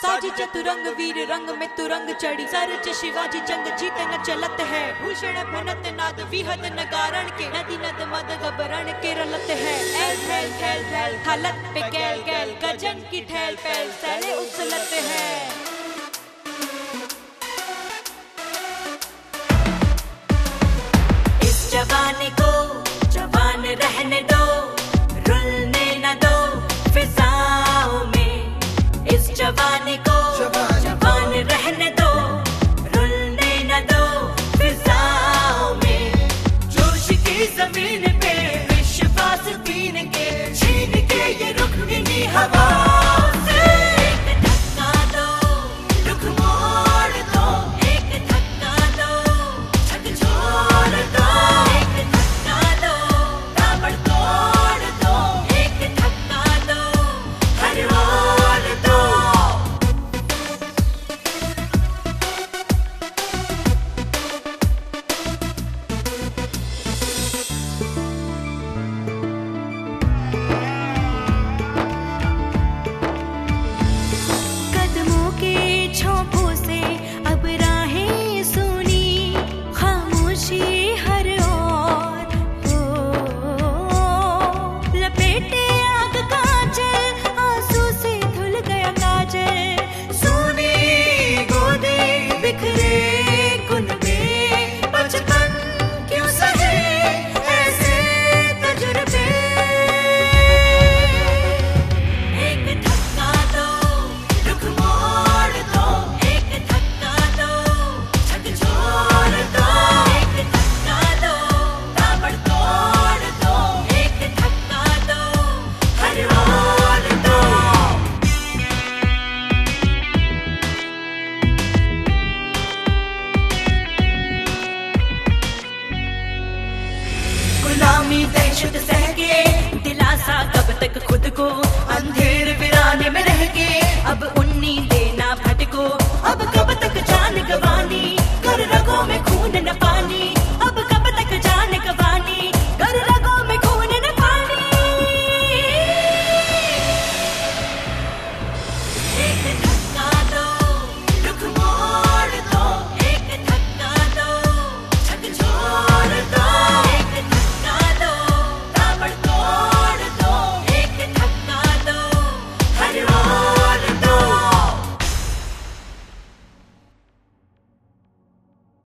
साजी चतुरंग वीर रंग में तुरंग चढ़ी। सर च शिवाजी जंग जीत न चलत है। भूषण भनत नाद विहद नगारण के नदी नद मद गबरण के रलत है। एल फैल फैल फैल खलत पे गैल गैल, गजन की ठैल फैल सैले उछलत ज़मीन पे विश्वास बीन के छीन के ये रुकनी हवा। पानी दहशत सह के दिलासा